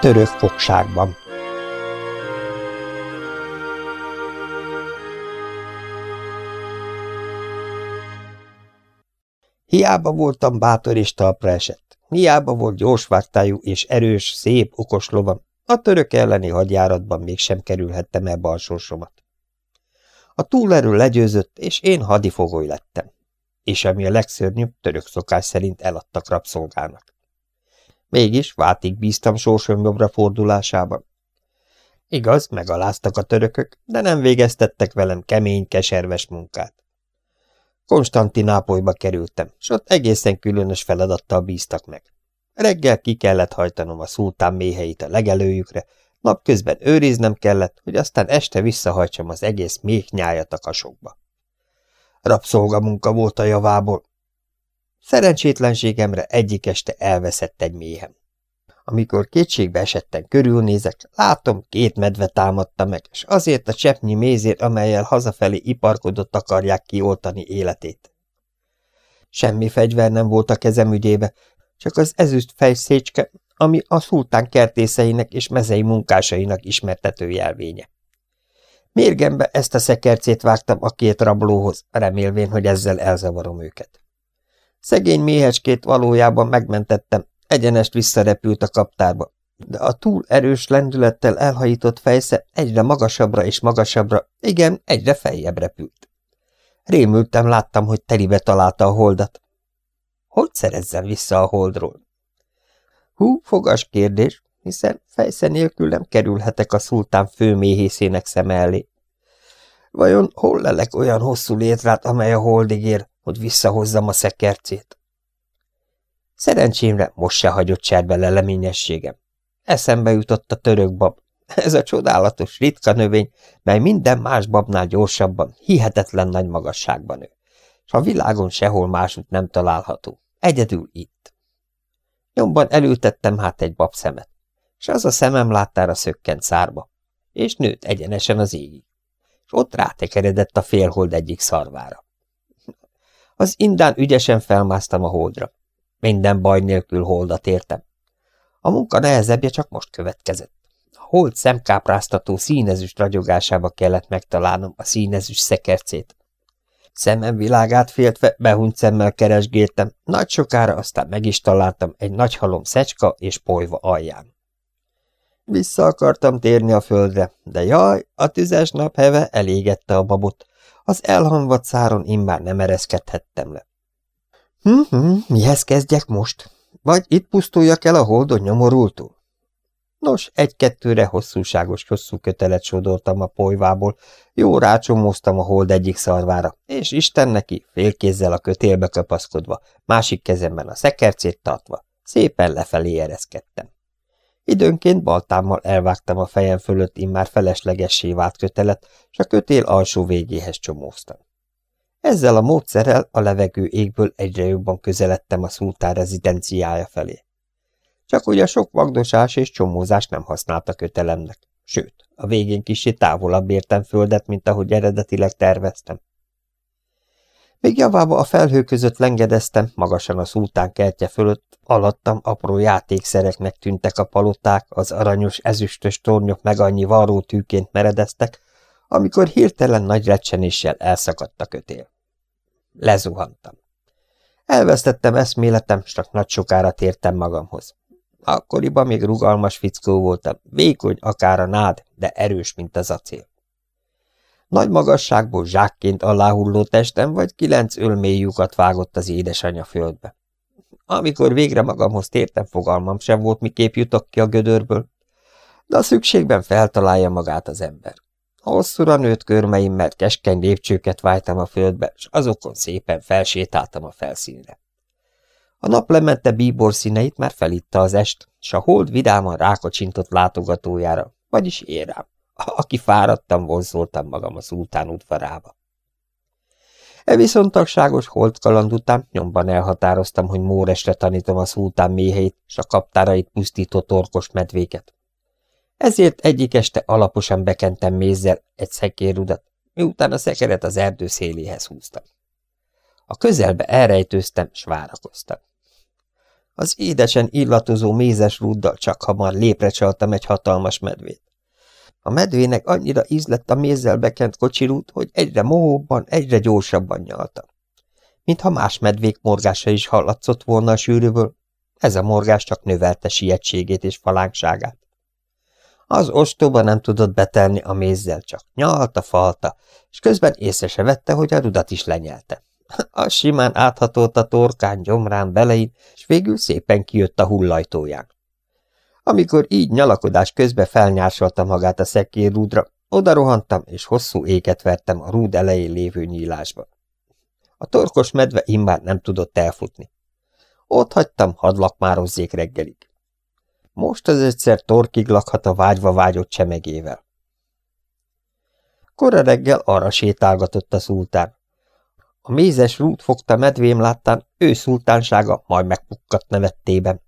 török fogságban. Hiába voltam bátor és talpra esett, hiába volt gyorsvágtájú és erős, szép, okos lovam, a török elleni hadjáratban mégsem kerülhettem el balsorsomat. A túlerő legyőzött, és én hadifogoly lettem. És ami a legszörnyűbb, török szokás szerint eladtak rabszolgának. Mégis váltig bíztam sorsom jobbra fordulásában. Igaz, megaláztak a törökök, de nem végeztettek velem kemény, keserves munkát. Konstantinápolyba kerültem, s ott egészen különös feladattal bíztak meg. Reggel ki kellett hajtanom a szultán méheit a legelőjükre, napközben őriznem kellett, hogy aztán este visszahajtsam az egész méhnyájat a kasokba. Rabszolgamunka volt a javából. Szerencsétlenségemre egyik este elveszett egy méhem. Amikor kétségbe esetten körülnézek, látom, két medve támadta meg, és azért a cseppnyi mézért, amelyel hazafelé iparkodott akarják kioltani életét. Semmi fegyver nem volt a kezem ügyébe, csak az ezüst fejszécske, ami a szultán kertészeinek és mezei munkásainak ismertető jelvénye. Mérgembe ezt a szekercét vágtam a két rablóhoz, remélvén, hogy ezzel elzavarom őket. Szegény méhecskét valójában megmentettem, egyenest visszarepült a kaptárba, de a túl erős lendülettel elhajított fejsze egyre magasabbra és magasabbra, igen, egyre feljebb repült. Rémültem, láttam, hogy telibe találta a holdat. Hogy szerezzem vissza a holdról? Hú, fogas kérdés, hiszen fejsze nélkül nem kerülhetek a szultán főméhészének szeme elé. Vajon hol lelek olyan hosszú létrát, amely a holdig ér, hogy visszahozzam a szekercét? Szerencsémre most se hagyott cserbe leleményességem. Eszembe jutott a török bab. Ez a csodálatos, ritka növény, mely minden más babnál gyorsabban, hihetetlen nagy magasságban nő, és a világon sehol másút nem található. Egyedül itt. Nyomban elültettem hát egy babszemet, és az a szemem láttára szökkent szárba, és nőtt egyenesen az égig, és ott rátekeredett a félhold egyik szarvára. Az indán ügyesen felmásztam a holdra. Minden baj nélkül holdat értem. A munka nehezebbje csak most következett. A hold szemkápráztató színezüst ragyogásába kellett megtalálnom a színezüst szekercét. Szemem világát féltve behunyt szemmel keresgéltem, nagy sokára aztán meg is találtam egy nagy halom szecska és polyva alján. Vissza akartam térni a földre, de jaj, a tüzes nap heve elégette a babot. Az elhanvadt száron immár nem ereszkedhettem le. Hm, hm, mihez kezdjek most? Vagy itt pusztuljak el a holdon nyomorultul? Nos, egy-kettőre hosszúságos hosszú kötelet sodortam a polyvából, jó rácsomóztam a hold egyik szarvára, és Isten neki, félkézzel a kötélbe kapaszkodva, másik kezemben a szekercét tartva, szépen lefelé ereszkedtem. Időnként baltámmal elvágtam a fejem fölött immár feleslegessé vált kötelet, és a kötél alsó végéhez csomóztam. Ezzel a módszerrel a levegő égből egyre jobban közeledtem a szultán rezidenciája felé. Csak hogy a sok vagdosás és csomózás nem használta kötelemnek, sőt, a végén kicsit távolabb értem földet, mint ahogy eredetileg terveztem. Még javába a felhő között lengedeztem, magasan a szultán kertje fölött, alattam apró játékszereknek tűntek a paloták, az aranyos ezüstös tornyok meg annyi varró tűként meredeztek, amikor hirtelen nagy recsenéssel elszakadt a kötél. Lezuhantam. Elvesztettem eszméletem, s csak nagy sokára tértem magamhoz. Akkoriban még rugalmas fickó voltam, vékony akár a nád, de erős, mint az acél. Nagy magasságból zsákként aláhulló testem vagy kilenc ölmély vágott az édesanyja földbe. Amikor végre magamhoz tértem, fogalmam sem volt, miképp jutok ki a gödörből, de a szükségben feltalálja magát az ember. Hosszúra nőtt körmeimmel keskeny lépcsőket vájtam a földbe, és azokon szépen felsétáltam a felszínre. A naplemente bíbor színeit már felitta az est, s a hold vidáman rákocsintott látogatójára, vagyis én rám, aki fáradtam, vonzoltam magam a szultán udvarába. E viszontagságos holdkaland után nyomban elhatároztam, hogy Móresre tanítom a szultán méheit s a kaptárait pusztító torkos medvéket. Ezért egyik este alaposan bekentem mézzel egy szekérudat, miután a szekeret az erdő széléhez húztam. A közelbe elrejtőztem, s várakoztam. Az édesen illatozó mézes rúddal csak hamar lépre csaltam egy hatalmas medvét. A medvének annyira ízlett a mézzel bekent kocsirút, hogy egyre mohóbban, egyre gyorsabban nyalta. Mintha más medvék morgása is hallatszott volna a sűrűből, ez a morgás csak növelte sietségét és falánkságát. Az ostoba nem tudott betelni a mézzel, csak nyalta, falta, és közben észre se vette, hogy a rudat is lenyelte. Az simán áthatolt a torkán, gyomrán, belein, és végül szépen kijött a hullajtóján. Amikor így nyalakodás közben felnyársolta magát a szekérrúdra, oda rohantam, és hosszú éket vertem a rúd elején lévő nyílásba. A torkos medve immár nem tudott elfutni. Ott hagytam, hadd lakmározzék reggelig. Most az egyszer torkig lakhat a vágyva vágyott csemegével. Kora reggel arra sétálgatott a szultán. A mézes rút fogta medvém láttán, ő szultánsága majd megpukkadt nevettében,